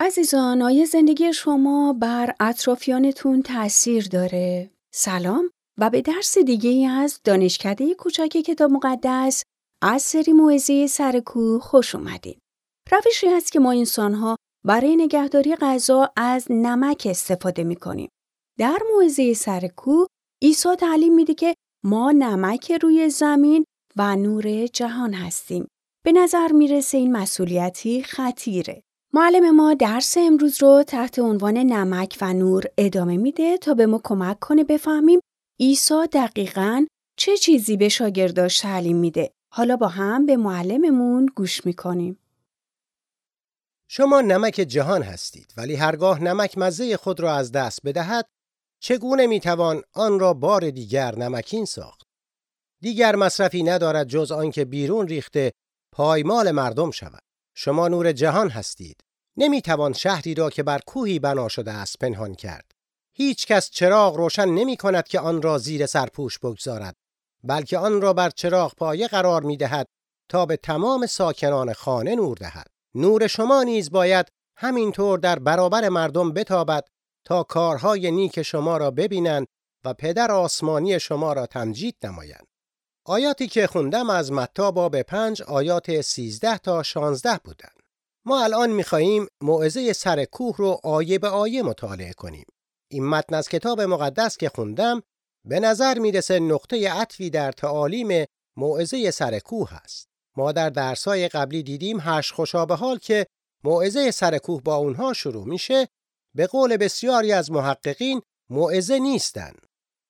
عزیزان آیا زندگی شما بر اطرافیانتون تأثیر داره؟ سلام و به درس دیگه از دانشکده کوچک کتاب مقدس از سری موعظه سرکو خوش اومدین. روشی هست که ما انسانها برای نگهداری غذا از نمک استفاده می‌کنیم. در موعظه سرکو عیسی تعلیم میده که ما نمک روی زمین و نور جهان هستیم. به نظر می‌رسه این مسئولیتی خطیره. معلم ما درس امروز رو تحت عنوان نمک و نور ادامه میده تا به ما کمک کنه بفهمیم عیسی دقیقا چه چیزی به شاگرداش تعلیم میده. حالا با هم به معلممون گوش می‌کنیم. شما نمک جهان هستید ولی هرگاه نمک مزه خود را از دست بدهد چگونه می‌توان آن را بار دیگر نمکین ساخت دیگر مصرفی ندارد جز آنکه بیرون ریخته پایمال مردم شود شما نور جهان هستید نمی‌توان شهری را که بر کوهی بنا شده است پنهان کرد هیچ کس چراغ روشن نمی کند که آن را زیر سرپوش بگذارد بلکه آن را بر چراغ پایه قرار می دهد تا به تمام ساکنان خانه نور دهد نور شما نیز باید همینطور در برابر مردم بتابد تا کارهای نیک شما را ببینند و پدر آسمانی شما را تمجید نمایند. آیاتی که خوندم از متا باب پنج آیات 13 تا 16 بودند. ما الان می‌خواهیم موعظه سر کوه رو آیه به آیه مطالعه کنیم. این متن از کتاب مقدس که خوندم به نظر می‌رسه نقطه عطفی در تعالیم موعظه سر کوه است. ما در درسای قبلی دیدیم هشت خوشابه حال که موعظه سر کوه با اونها شروع میشه به قول بسیاری از محققین موعظه نیستند.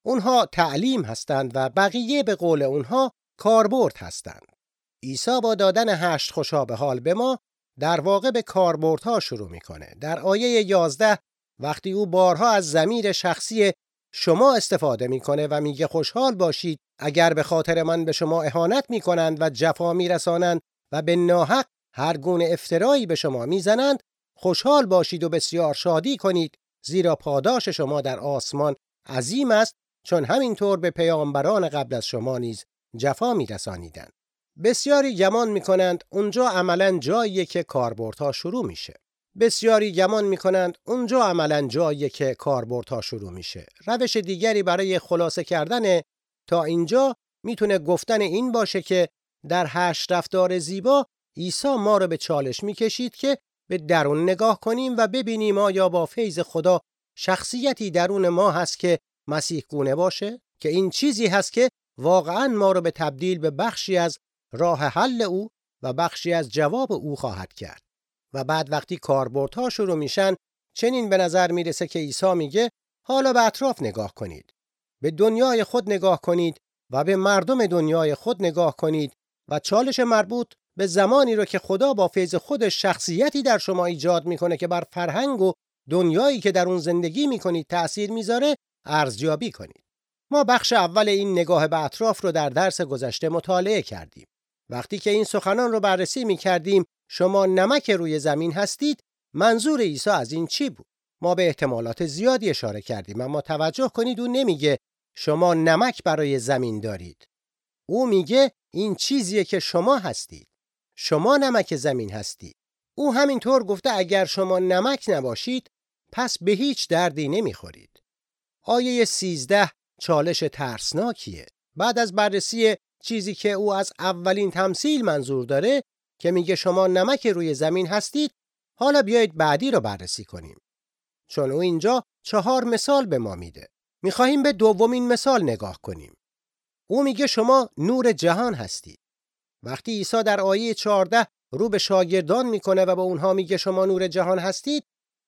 اونها تعلیم هستند و بقیه به قول اونها کاربرد هستند. عیسی با دادن هشت خوشابه حال به ما در واقع به کاربردها شروع می‌کنه. در آیه 11 وقتی او بارها از زمیر شخصی شما استفاده می‌کنه و میگه خوشحال باشید اگر به خاطر من به شما اهانت می‌کنند و جفا میرسانند و به ناحق هر گونه افترایی به شما می‌زنند خوشحال باشید و بسیار شادی کنید زیرا پاداش شما در آسمان عظیم است چون همینطور به پیامبران قبل از شما نیز جفا میرسانیدند بسیاری گمان می‌کنند اونجا عملا جاییه که کاربردها شروع میشه. بسیاری گمان می‌کنند اونجا عملا جاییه که کاربردها شروع میشه. روش دیگری برای خلاصه کردن تا اینجا می‌تونه گفتن این باشه که در هشت رفتار زیبا عیسی ما رو به چالش می‌کشید که به درون نگاه کنیم و ببینیم آیا با فیض خدا شخصیتی درون ما هست که مسیح گونه باشه؟ که این چیزی هست که واقعا ما رو به تبدیل به بخشی از راه حل او و بخشی از جواب او خواهد کرد و بعد وقتی کاربردها شروع میشن چنین به نظر می‌رسه که عیسی میگه حالا به اطراف نگاه کنید به دنیای خود نگاه کنید و به مردم دنیای خود نگاه کنید و چالش مربوط به زمانی رو که خدا با فیض خودش شخصیتی در شما ایجاد می‌کنه که بر فرهنگ و دنیایی که در اون زندگی می‌کنید تأثیر می‌ذاره ارزیابی کنید. ما بخش اول این نگاه به اطراف رو در درس گذشته مطالعه کردیم. وقتی که این سخنان رو بررسی می‌کردیم شما نمک روی زمین هستید منظور عیسی از این چی بود؟ ما به احتمالات زیادی اشاره کردیم اما توجه کنید او نمیگه شما نمک برای زمین دارید. او میگه این چیزیه که شما هستید. شما نمک زمین هستید. او همینطور گفته اگر شما نمک نباشید پس به هیچ دردی نمی‌خورید. آیه 13 چالش ترسناکیه. بعد از بررسی چیزی که او از اولین تمثیل منظور داره که میگه شما نمک روی زمین هستید حالا بیایید بعدی رو بررسی کنیم. چون او اینجا چهار مثال به ما میده. می‌خواهیم به دومین مثال نگاه کنیم. او میگه شما نور جهان هستید. وقتی عیسی در آیه 14 رو به شاگردان می‌کنه و به اونها میگه شما نور جهان هستید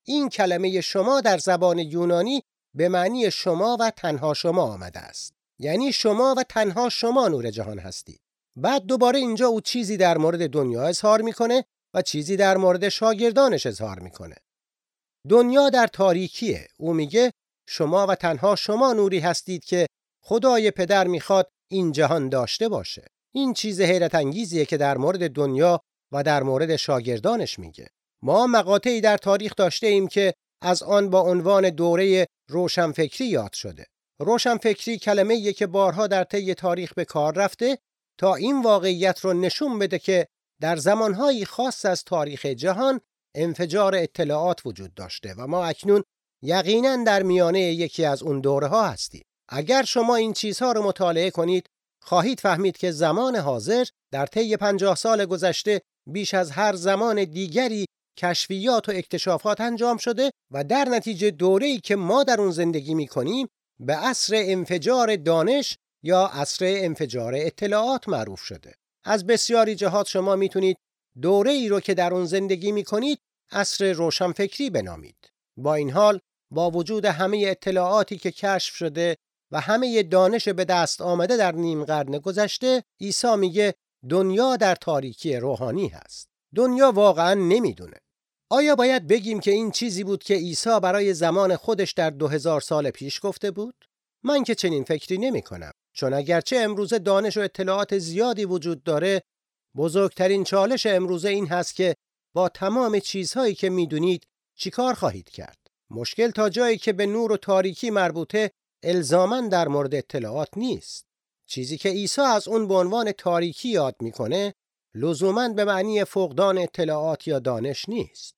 این کلمه شما در زبان یونانی به معنی شما و تنها شما آمده است یعنی شما و تنها شما نور جهان هستید بعد دوباره اینجا او چیزی در مورد دنیا اظهار می‌کنه و چیزی در مورد شاگردانش اظهار می‌کنه دنیا در تاریکیه او میگه شما و تنها شما نوری هستید که خدای پدر می‌خواد این جهان داشته باشه این چیز حیرت انگیزیه که در مورد دنیا و در مورد شاگردانش میگه. ما مقاطعی در تاریخ داشته ایم که از آن با عنوان دوره روشنفکری یاد شده. روشنفکری کلمه که بارها در طی تاریخ به کار رفته تا این واقعیت رو نشون بده که در زمانهایی خاص از تاریخ جهان انفجار اطلاعات وجود داشته و ما اکنون یقینا در میانه یکی از اون دوره ها هستیم. اگر شما این چیزها رو مطالعه کنید خواهید فهمید که زمان حاضر در طی پنجاه سال گذشته بیش از هر زمان دیگری کشفیات و اکتشافات انجام شده و در نتیجه دوره‌ای که ما در اون زندگی می کنیم به عصر انفجار دانش یا عصر انفجار اطلاعات معروف شده. از بسیاری جهات شما می‌تونید دوره ای رو که در اون زندگی می کنید عصر روشنفکری بنامید. با این حال با وجود همه اطلاعاتی که کشف شده و همه دانش به دست آمده در نیم قرن گذشته عیسی میگه دنیا در تاریکی روحانی هست. دنیا واقعا نمی‌دونه. آیا باید بگیم که این چیزی بود که عیسی برای زمان خودش در دو هزار سال پیش گفته بود؟ من که چنین فکری نمی کنم. چون اگرچه امروزه دانش و اطلاعات زیادی وجود داره، بزرگترین چالش امروزه این هست که با تمام چیزهایی که می‌دونید چیکار خواهید کرد؟ مشکل تا جایی که به نور و تاریکی مربوطه الزاما در مورد اطلاعات نیست. چیزی که عیسی از اون به عنوان تاریکی یاد می‌کنه لزوما به معنی فقدان اطلاعات یا دانش نیست.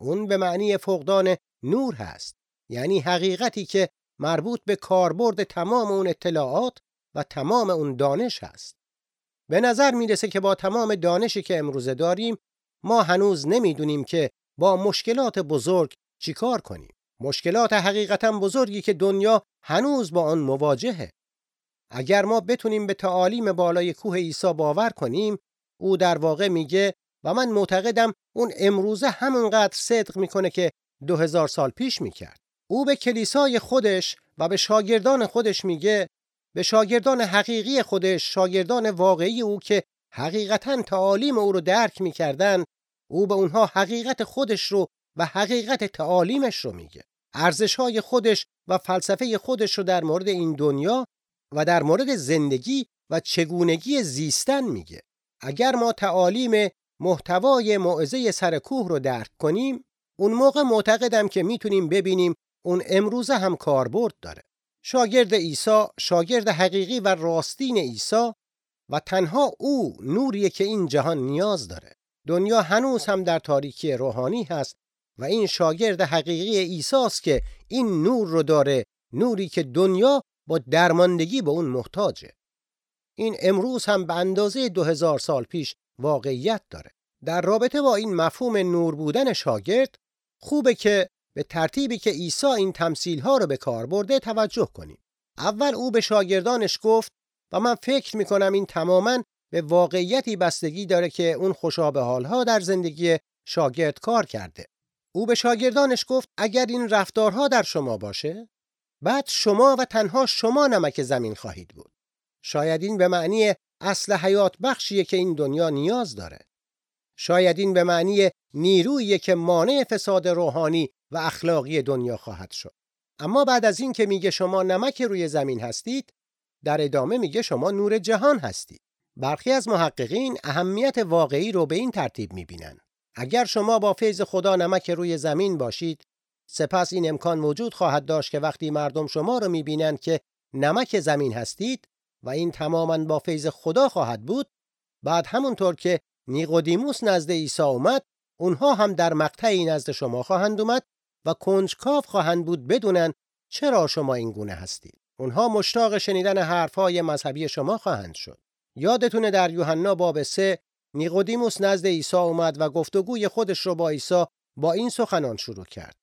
اون به معنی فقدان نور هست. یعنی حقیقتی که مربوط به کاربرد تمام اون اطلاعات و تمام اون دانش هست. به نظر می‌رسه که با تمام دانشی که امروزه داریم ما هنوز نمی‌دونیم که با مشکلات بزرگ چیکار کنیم. مشکلات حقیقتا بزرگی که دنیا هنوز با آن مواجهه. اگر ما بتونیم به تعالیم بالای کوه عیسی باور کنیم، او در واقع میگه و من معتقدم اون امروزه همونقدر صدق می‌کنه که دو هزار سال پیش می‌کرد. او به کلیسای خودش و به شاگردان خودش میگه به شاگردان حقیقی خودش شاگردان واقعی او که حقیقتا تعالیم او رو درک می‌کردن او به اونها حقیقت خودش رو و حقیقت تعالیمش رو میگه ارزش های خودش و فلسفه خودش رو در مورد این دنیا و در مورد زندگی و چگونگی زیستن میگه اگر ما تعالیم محتوای موعظه سرکوه رو درک کنیم اون موقع معتقدم که می‌تونیم ببینیم اون امروزه هم کاربرد داره. شاگرد عیسی شاگرد حقیقی و راستین عیسی و تنها او نوریه که این جهان نیاز داره. دنیا هنوز هم در تاریکی روحانی هست و این شاگرد حقیقی عیسی است که این نور رو داره نوری که دنیا با درماندگی به اون محتاجه. این امروز هم به اندازه دو هزار سال پیش واقعیت داره. در رابطه با این مفهوم نور بودن شاگرد خوبه که به ترتیبی که عیسی این تمثیل ها رو به کار برده توجه کنیم. اول او به شاگردانش گفت و من فکر می‌کنم این تماما به واقعیتی بستگی داره که اون خوشابه حالها در زندگی شاگرد کار کرده. او به شاگردانش گفت اگر این رفتارها در شما باشه بعد شما و تنها شما نمک زمین خواهید بود. شاید این به معنی اصل حیات بخشیه که این دنیا نیاز داره. شاید این به معنی نیرویی که مانع فساد روحانی و اخلاقی دنیا خواهد شد. اما بعد از این که میگه شما نمک روی زمین هستید در ادامه میگه شما نور جهان هستید. برخی از محققین اهمیت واقعی رو به این ترتیب می‌بینن. اگر شما با فیض خدا نمک روی زمین باشید سپس این امکان وجود خواهد داشت که وقتی مردم شما رو می‌بینند که نمک زمین هستید و این تماما با فیض خدا خواهد بود بعد همونطور که نیقودیموس نزد عیسی اومد اونها هم در مقطعی نزد شما خواهند اومد و کنجکاو خواهند بود بدونن چرا شما این گونه هستید. اونها مشتاق شنیدن حرفهای مذهبی شما خواهند شد. یادتونه در یوحنا باب 3 نیقودیموس نزد عیسی اومد و گفتگوی خودش رو با عیسی با این سخنان شروع کرد.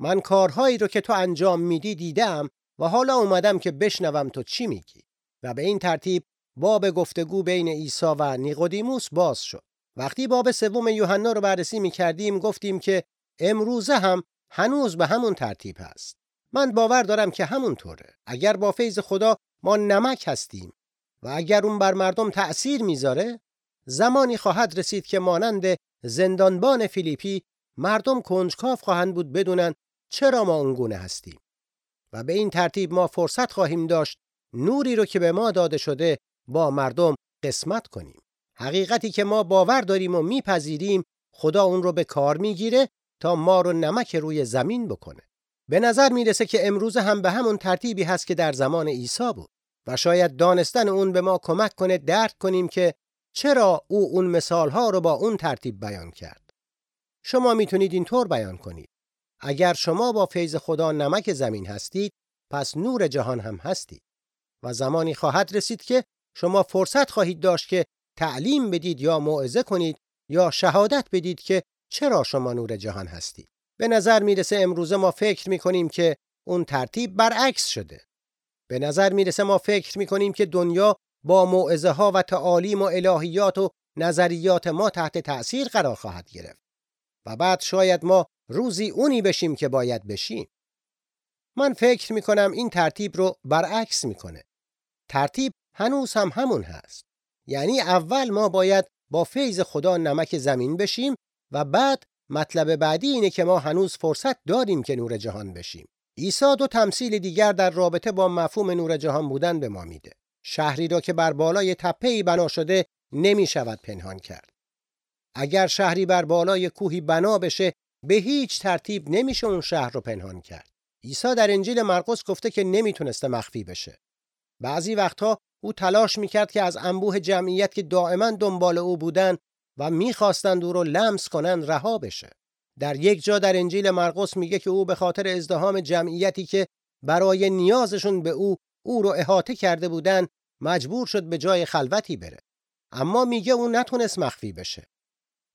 من کارهایی رو که تو انجام میدی دیدم و حالا اومدم که بشنوم تو چی میگی؟ و به این ترتیب باب گفتگو بین عیسی و نیقودیموس باز شد. وقتی باب سوم یوحنا رو بررسی می‌کردیم گفتیم که امروزه هم هنوز به همون ترتیب هست. من باور دارم که همونطوره اگر با فیض خدا ما نمک هستیم و اگر اون بر مردم تأثیر می‌ذاره زمانی خواهد رسید که مانند زندانبان فیلیپی مردم کنجکاف خواهند بود بدونن چرا ما اونگونه هستیم. و به این ترتیب ما فرصت خواهیم داشت نوری رو که به ما داده شده با مردم قسمت کنیم. حقیقتی که ما باور داریم و میپذیریم خدا اون رو به کار می‌گیره تا ما رو نمک روی زمین بکنه. به نظر می‌رسه که امروز هم به همون ترتیبی هست که در زمان عیسی بود و شاید دانستن اون به ما کمک کنه درک کنیم که چرا او اون مثالها رو با اون ترتیب بیان کرد. شما می‌تونید اینطور بیان کنید. اگر شما با فیض خدا نمک زمین هستید پس نور جهان هم هستید. و زمانی خواهد رسید که شما فرصت خواهید داشت که تعلیم بدید یا موعظه کنید یا شهادت بدید که چرا شما نور جهان هستید. به نظر می‌رسه امروزه ما فکر می‌کنیم که اون ترتیب برعکس شده. به نظر می‌رسه ما فکر می‌کنیم که دنیا با موعظه ها و تعالیم و الهیات و نظریات ما تحت تأثیر قرار خواهد گرفت. و بعد شاید ما روزی اونی بشیم که باید بشیم. من فکر می‌کنم این ترتیب رو برعکس می‌کنه. ترتیب هنوز هم همون هست. یعنی اول ما باید با فیض خدا نمک زمین بشیم و بعد مطلب بعدی اینه که ما هنوز فرصت داریم که نور جهان بشیم. عیسی دو تمثیل دیگر در رابطه با مفهوم نور جهان بودن به ما میده. شهری را که بر بالای تپه‌ای بنا شده نمی شود پنهان کرد. اگر شهری بر بالای کوهی بنا بشه به هیچ ترتیب نمیشه اون شهر رو پنهان کرد. عیسی در انجیل مرقس گفته که نمی‌تونسته مخفی بشه. بعضی وقتها او تلاش می‌کرد که از انبوه جمعیت که دائما دنبال او بودن و می‌خواستند او رو لمس کنند رها بشه. در یک جا در انجیل مرقس میگه که او به خاطر ازدهام جمعیتی که برای نیازشون به او او رو احاطه کرده بودن مجبور شد به جای خلوتی بره. اما میگه او نتونست مخفی بشه.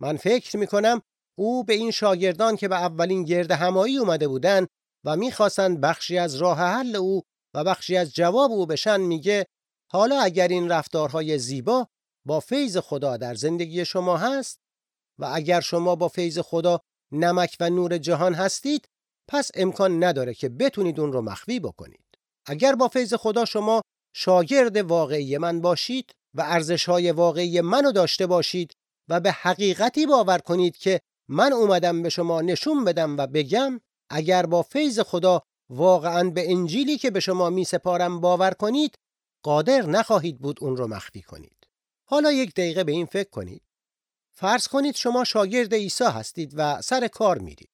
من فکر می‌کنم او به این شاگردان که به اولین گرد همایی اومده بودن و می‌خواستند بخشی از راه حل او و بخشی از جواب او بشن میگه حالا اگر این رفتارهای زیبا با فیض خدا در زندگی شما هست و اگر شما با فیض خدا نمک و نور جهان هستید پس امکان نداره که بتونید اون رو مخفی بکنید. اگر با فیض خدا شما شاگرد واقعی من باشید و ارزشهای واقعی منو داشته باشید و به حقیقتی باور کنید که من اومدم به شما نشون بدم و بگم اگر با فیض خدا واقعا به انجیلی که به شما می سپارم باور کنید قادر نخواهید بود اون رو مخفی کنید. حالا یک دقیقه به این فکر کنید. فرض کنید شما شاگرد عیسی هستید و سر کار میرید.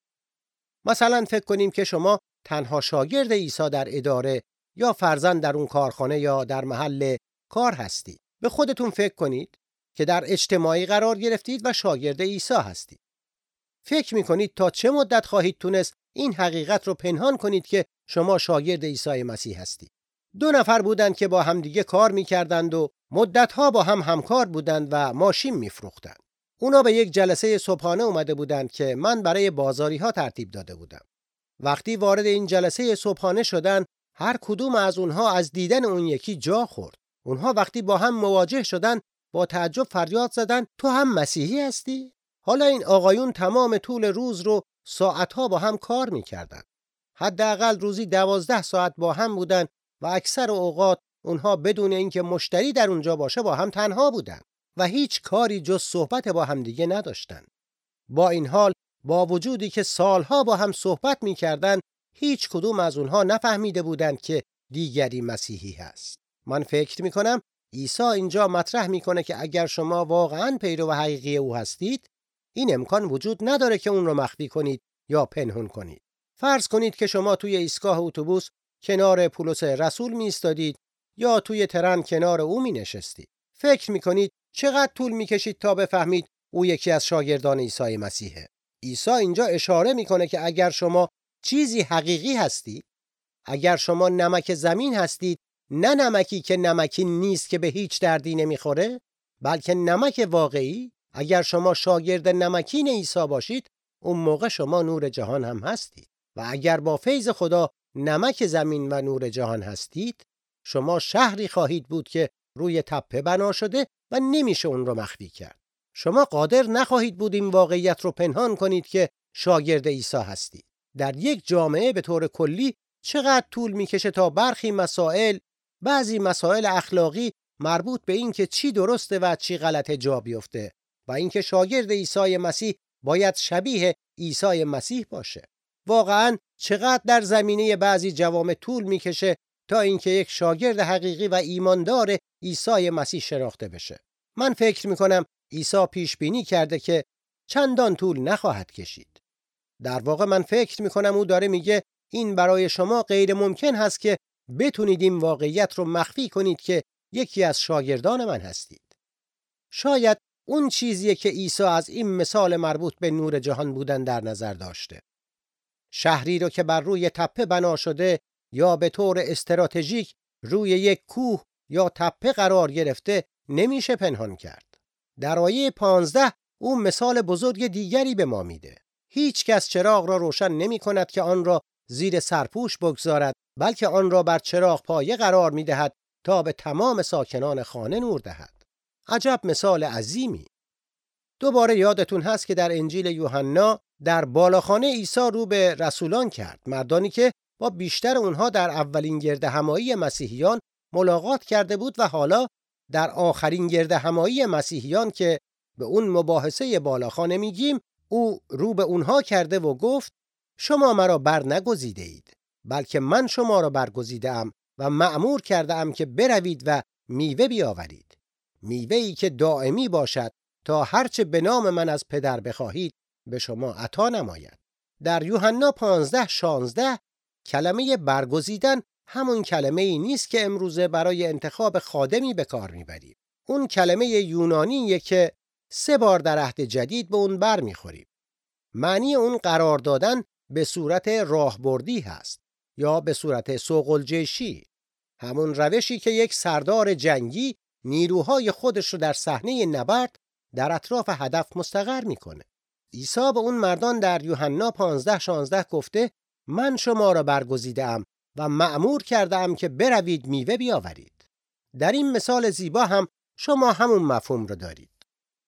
مثلا فکر کنیم که شما تنها شاگرد عیسی در اداره یا فرزند در اون کارخانه یا در محل کار هستید. به خودتون فکر کنید که در اجتماعی قرار گرفتید و شاگرد عیسی هستید. فکر می‌کنید تا چه مدت خواهید تونست این حقیقت رو پنهان کنید که شما شاگرد عیسی مسیح هستید. دو نفر بودند که با همدیگه کار می‌کردند و مدتها با هم همکار بودند و ماشین میفروختند. اونا به یک جلسه صبحانه اومده بودند که من برای بازاری ها ترتیب داده بودم. وقتی وارد این جلسه صبحانه شدن هر کدوم از اونها از دیدن اون یکی جا خورد. اونها وقتی با هم مواجه شدن با تعجب فریاد زدن تو هم مسیحی هستی؟ حالا این آقایون تمام طول روز رو ساعتها با هم کار می‌کردن. حداقل روزی دوازده ساعت با هم بودن و اکثر اوقات اونها بدون اینکه مشتری در اونجا باشه با هم تنها بودن و هیچ کاری جز صحبت با همدیگه نداشتن. با این حال با وجودی که سالها با هم صحبت می‌کردن هیچ کدوم از اونها نفهمیده بودند که دیگری مسیحی هست. من فکر می‌کنم عیسی اینجا مطرح می‌کنه که اگر شما واقعا پیرو حقیقی او هستید این امکان وجود نداره که اون رو مخفی کنید یا پنهون کنید. فرض کنید که شما توی ایستگاه اتوبوس کنار پولس رسول می یا توی ترن کنار او می نشستید. فکر می کنید چقدر طول می کشید تا بفهمید او یکی از شاگردان عیسی مسیحه. عیسی اینجا اشاره می‌کنه که اگر شما چیزی حقیقی هستید، اگر شما نمک زمین هستید، نه نمکی که نمکی نیست که به هیچ دردی نمی‌خوره، بلکه نمک واقعی اگر شما شاگرد نمکین عیسی باشید اون موقع شما نور جهان هم هستید. و اگر با فیض خدا نمک زمین و نور جهان هستید شما شهری خواهید بود که روی تپه بنا شده و نمیشه اون رو مخفی کرد. شما قادر نخواهید بود این واقعیت رو پنهان کنید که شاگرد عیسی هستید. در یک جامعه به طور کلی چقدر طول می‌کشه تا برخی مسائل بعضی مسائل اخلاقی مربوط به این که چی درسته و چی غلطه جا بیفته. و اینکه شاگرد عیسی مسیح باید شبیه عیسی مسیح باشه. واقعا چقدر در زمینه بعضی جوامع طول می‌کشه تا اینکه یک شاگرد حقیقی و ایماندار عیسی مسیح شناخته بشه. من فکر می‌کنم عیسی پیش بینی کرده که چندان طول نخواهد کشید. در واقع من فکر می‌کنم او داره میگه این برای شما غیر ممکن هست که بتونید این واقعیت رو مخفی کنید که یکی از شاگردان من هستید. شاید اون چیزیه که عیسی از این مثال مربوط به نور جهان بودن در نظر داشته. شهری رو که بر روی تپه بنا شده یا به طور استراتژیک روی یک کوه یا تپه قرار گرفته نمیشه پنهان کرد. در آیه 15 او مثال بزرگ دیگری به ما میده. هیچ کس چراغ را روشن نمی کند که آن را زیر سرپوش بگذارد بلکه آن را بر چراغ پایه قرار می دهد تا به تمام ساکنان خانه نور دهد. عجب مثال عظیمی. دوباره یادتون هست که در انجیل یوحنا در بالاخانه عیسی رو به رسولان کرد مردانی که با بیشتر اونها در اولین گرد همایی مسیحیان ملاقات کرده بود و حالا در آخرین گرد همایی مسیحیان که به اون مباحثه بالاخانه میگیم او رو به اونها کرده و گفت شما مرا بر نگزیده اید بلکه من شما را برگزیده ام و معمور کرده ام که بروید و میوه بیاورید میوه ای که دائمی باشد تا هرچه به نام من از پدر بخواهید به شما عطا نماید. در یوحنا 15 16 کلمه برگزیدن همون کلمه ای نیست که امروزه برای انتخاب خادمی به کار می‌بریم. اون کلمه یونانیه که سه بار در عهد جدید به اون بر می‌خوریم. معنی اون قرار دادن به صورت راهبردی هست یا به صورت سوقلجشی همون روشی که یک سردار جنگی نیروهای خودش رو در صحنه نبرد در اطراف هدف مستقر می‌کنه. عیسی به اون مردان در یوحنا 15 16 گفته من شما را برگزیدم و معمور کردم که بروید میوه بیاورید. در این مثال زیبا هم شما همون مفهوم رو دارید.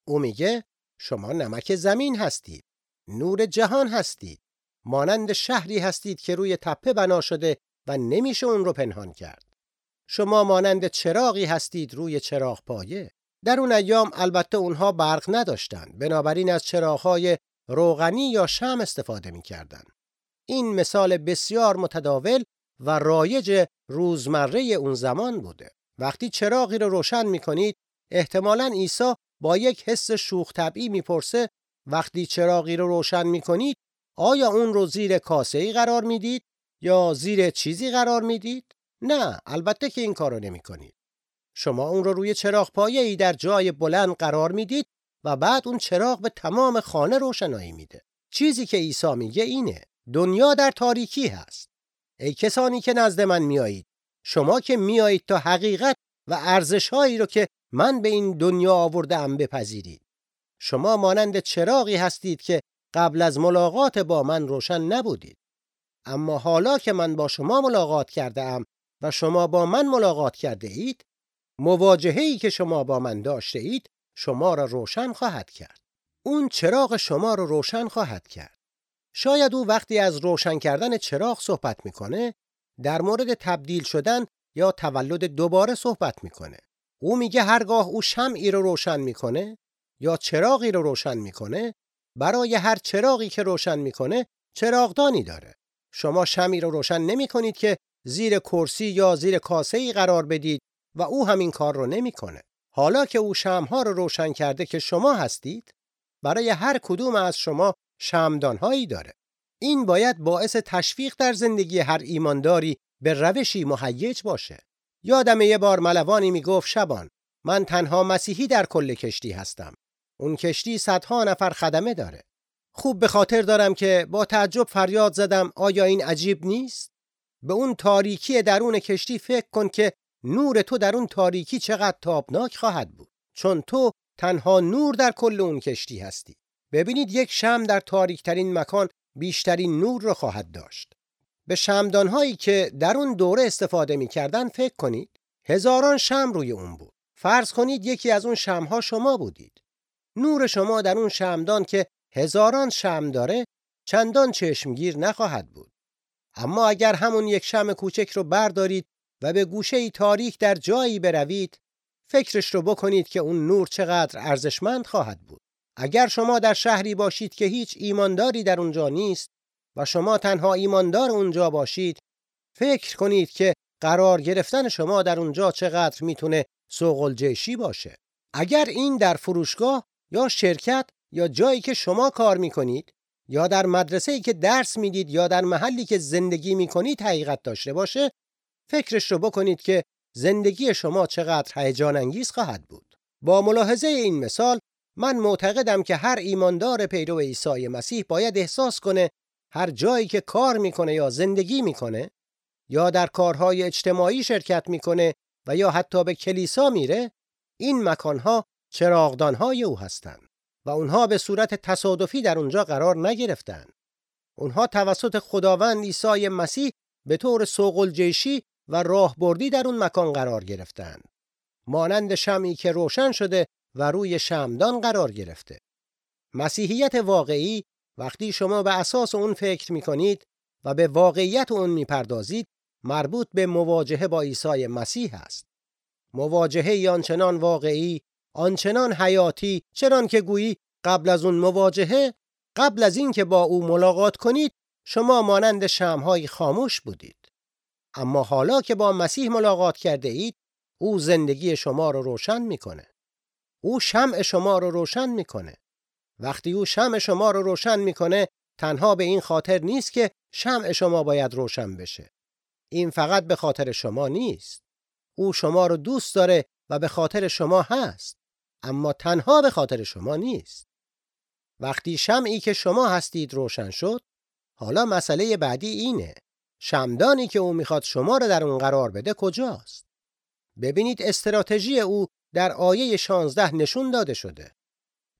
او میگه شما نمک زمین هستید نور جهان هستید مانند شهری هستید که روی تپه بنا شده و نمیشه اون رو پنهان کرد. شما مانند چراغی هستید روی چراغ پایه. در اون ایام البته اونها برق نداشتند. بنابراین از چراغهای روغنی یا شم استفاده می‌کردند. این مثال بسیار متداول و رایج روزمره اون زمان بوده. وقتی چراغی رو روشن می‌کنید احتمالا عیسی با یک حس شوخ طبعی می‌پرسه وقتی چراغی رو روشن می‌کنید آیا اون رو زیر کاسه ای قرار می‌دید یا زیر چیزی قرار می‌دید؟ نه البته که این کارو نمی‌کنید شما اون رو روی چراغ پایه ای در جای بلند قرار می‌دید و بعد اون چراغ به تمام خانه روشنایی میده. چیزی که عیسی میگه اینه دنیا در تاریکی هست. ای کسانی که نزد من میایید شما که میایید تا حقیقت و ارزشهایی رو که من به این دنیا آورده ام بپذیرید. شما مانند چراغی هستید که قبل از ملاقات با من روشن نبودید. اما حالا که من با شما ملاقات کرده ام و شما با من ملاقات کرده اید مواجهه‌ای که شما با من داشته اید شما را روشن خواهد کرد. اون چراغ شما را روشن خواهد کرد. شاید او وقتی از روشن کردن چراغ صحبت می‌کنه در مورد تبدیل شدن یا تولد دوباره صحبت می‌کنه. او میگه هرگاه او شمعی رو روشن می‌کنه یا چراغی رو روشن می‌کنه برای هر چراغی که روشن می‌کنه چراغدانی داره. شما شمعی رو روشن نمی‌کنید که زیر کرسی یا زیر کاسه ای قرار بدید و او همین کار رو نمی‌کنه. حالا که او شمها رو روشن کرده که شما هستید برای هر کدوم از شما شمدانهایی داره. این باید باعث تشویق در زندگی هر ایمانداری به روشی مهیج باشه. یادم یه بار ملوانی می‌گفت شبان من تنها مسیحی در کل کشتی هستم. اون کشتی صدها نفر خدمه داره. خوب به خاطر دارم که با تعجب فریاد زدم آیا این عجیب نیست؟ به اون تاریکی درون کشتی فکر کن که نور تو در اون تاریکی چقدر تابناک خواهد بود. چون تو تنها نور در کل اون کشتی هستی. ببینید یک شم در تاریکترین مکان بیشترین نور را خواهد داشت. به شمدانهایی که در اون دوره استفاده می‌کردن فکر کنید. هزاران شم روی اون بود. فرض کنید یکی از اون شمها شما بودید. نور شما در اون شمدان که هزاران شم داره چندان چشمگیر نخواهد بود. اما اگر همون یک شم کوچک رو بردارید و به گوشه ای تاریک در جایی بروید فکرش رو بکنید که اون نور چقدر ارزشمند خواهد بود. اگر شما در شهری باشید که هیچ ایمانداری در اونجا نیست و شما تنها ایماندار اونجا باشید فکر کنید که قرار گرفتن شما در اونجا چقدر می‌تونه سوق باشه. اگر این در فروشگاه یا شرکت یا جایی که شما کار می‌کنید یا در مدرسه‌ای که درس می‌دید یا در محلی که زندگی می‌کنید حقیقت داشته باشه فکرش رو بکنید که زندگی شما چقدر هیجان انگیز خواهد بود. با ملاحظه این مثال من معتقدم که هر ایماندار پیرو عیسی مسیح باید احساس کنه هر جایی که کار می‌کنه یا زندگی می‌کنه یا در کارهای اجتماعی شرکت می‌کنه و یا حتی به کلیسا میره این مکانها چراغدانهای او هستند. و اونها به صورت تصادفی در اونجا قرار نگرفتند. اونها توسط خداوند عیسی مسیح به طور سوقل و راهبردی در اون مکان قرار گرفتند. مانند شمعی که روشن شده و روی شمدان قرار گرفته. مسیحیت واقعی وقتی شما به اساس اون فکر می کنید و به واقعیت اون می پردازید مربوط به مواجهه با عیسی مسیح است. مواجهه آنچنان واقعی، آنچنان حیاتی، چنان که گویی قبل از اون مواجهه، قبل از اینکه با او ملاقات کنید، شما مانند شمهای خاموش بودید. اما حالا که با مسیح ملاقات کرده اید، او زندگی شما رو روشن می‌کنه. او شمع شما رو روشن می‌کنه. وقتی او شمع شما رو روشن می‌کنه، تنها به این خاطر نیست که شمع شما باید روشن بشه. این فقط به خاطر شما نیست. او شما رو دوست داره و به خاطر شما هست. اما تنها به خاطر شما نیست. وقتی شمعی که شما هستید روشن شد، حالا مسئله بعدی اینه. شمدانی که او می‌خواد شما رو در اون قرار بده کجاست؟ ببینید استراتژی او در آیه 16 نشون داده شده.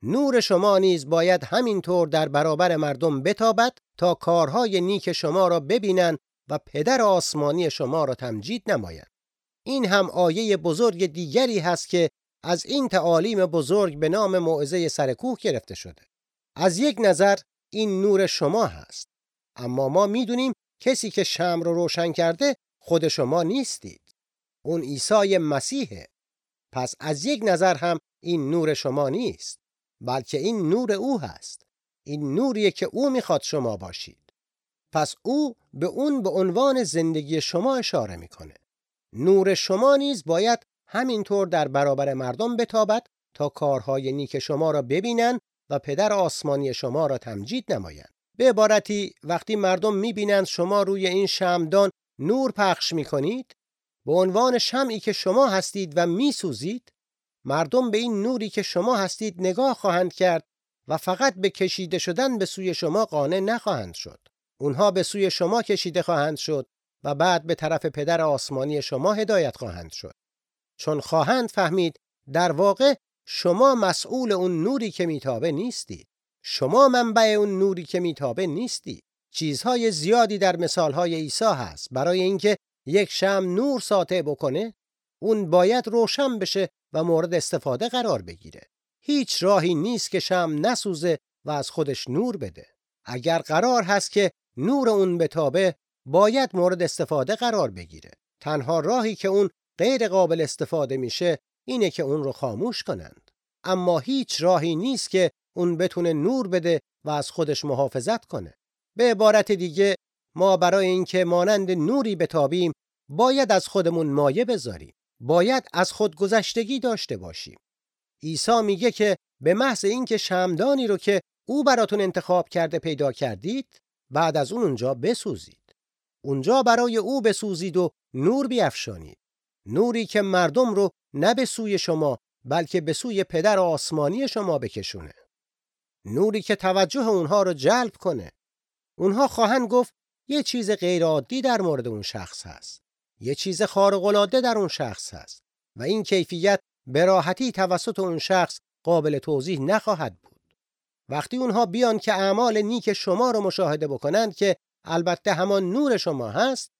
نور شما نیز باید همینطور در برابر مردم بتابد تا کارهای نیک شما را ببینند و پدر آسمانی شما را تمجید نمایند. این هم آیه بزرگ دیگری هست که از این تعالیم بزرگ به نام موعظه سرکوه گرفته شده. از یک نظر این نور شما هست. اما ما می‌دونیم کسی که شم رو روشن کرده خود شما نیستید. اون عیسی مسیحه. پس از یک نظر هم این نور شما نیست. بلکه این نور او هست. این نوریه که او می‌خواد شما باشید. پس او به اون به عنوان زندگی شما اشاره می‌کنه. نور شما نیز باید همینطور در برابر مردم بتابد تا کارهای نیک شما را ببینند و پدر آسمانی شما را تمجید نمایند. به عبارتی وقتی مردم می‌بینند شما روی این شمدان نور پخش می‌کنید به عنوان شمعی که شما هستید و میسوزید مردم به این نوری که شما هستید نگاه خواهند کرد و فقط به کشیده شدن به سوی شما قانع نخواهند شد. اونها به سوی شما کشیده خواهند شد و بعد به طرف پدر آسمانی شما هدایت خواهند شد. چون خواهند فهمید در واقع شما مسئول اون نوری که میتابه نیستید. شما منبع اون نوری که میتابه نیستید. چیزهای زیادی در مثالهای عیسی هست برای اینکه یک شم نور ساطع بکنه اون باید روشن بشه و مورد استفاده قرار بگیره. هیچ راهی نیست که شم نسوزه و از خودش نور بده. اگر قرار هست که نور اون بتابه باید مورد استفاده قرار بگیره. تنها راهی که اون غیر قابل استفاده میشه اینه که اون رو خاموش کنند. اما هیچ راهی نیست که اون بتونه نور بده و از خودش محافظت کنه. به عبارت دیگه ما برای اینکه مانند نوری بتابیم باید از خودمون مایه بذاریم. باید از خودگذشتگی داشته باشیم. عیسی میگه که به محض اینکه شمدانی رو که او براتون انتخاب کرده پیدا کردید بعد از اون اونجا بسوزید. اونجا برای او بسوزید و نور بیافشانید. نوری که مردم رو نه به سوی شما بلکه به سوی پدر آسمانی شما بکشونه. نوری که توجه اونها رو جلب کنه. اونها خواهند گفت یه چیز غیرعادی در مورد اون شخص هست. یه چیز خارق‌العاده در اون شخص هست و این کیفیت به راحتی توسط اون شخص قابل توضیح نخواهد بود. وقتی اونها بیان که اعمال نیک شما رو مشاهده بکنند که البته همان نور شما هست،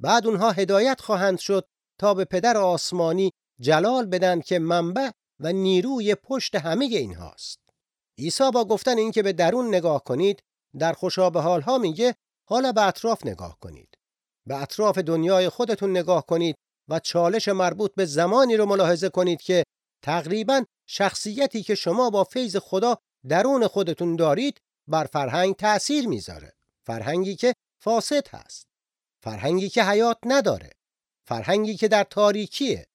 بعد اونها هدایت خواهند شد تا به پدر آسمانی جلال بدن که منبع و نیروی پشت همه این هاست. عیسی با گفتن اینکه به درون نگاه کنید در خوشابه حالها میگه حالا به اطراف نگاه کنید. به اطراف دنیای خودتون نگاه کنید و چالش مربوط به زمانی رو ملاحظه کنید که تقریبا شخصیتی که شما با فیض خدا درون خودتون دارید بر فرهنگ تأثیر می‌ذاره. فرهنگی که فاسد هست. فرهنگی که حیات نداره. فرهنگی که در تاریکیه.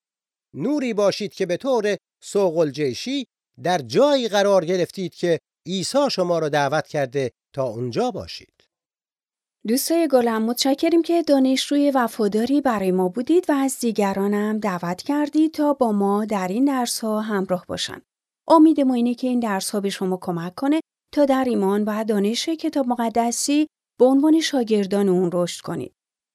نوری باشید که به طور سوق جیشی در جایی قرار گرفتید که عیسی شما را دعوت کرده تا اونجا باشید. دوستای گلم متشکریم که دانشجوی وفاداری برای ما بودید و از دیگرانم دعوت کردید تا با ما در این درس ها همراه باشند. امید ما اینه که این درس ها به شما کمک کنه تا در ایمان و دانش کتاب مقدسی به عنوان شاگردان اون رشد کنید.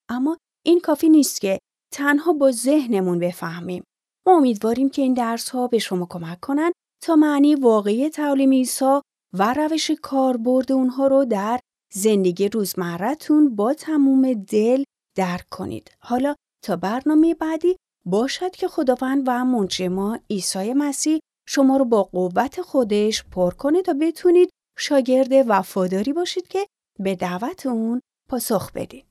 اما این کافی نیست که تنها با ذهنمون بفهمیم. ما امیدواریم که این درس ها به شما کمک کنن تا معنی واقعی تعالیم عیسی و روش کاربرد اونها رو در زندگی روزمرتون با تموم دل درک کنید. حالا تا برنامه بعدی باشد که خداوند و منجی ما عیسی مسیح شما رو با قوت خودش پر کنه تا بتونید شاگرد وفاداری باشید که به دعوت اون پاسخ بدید.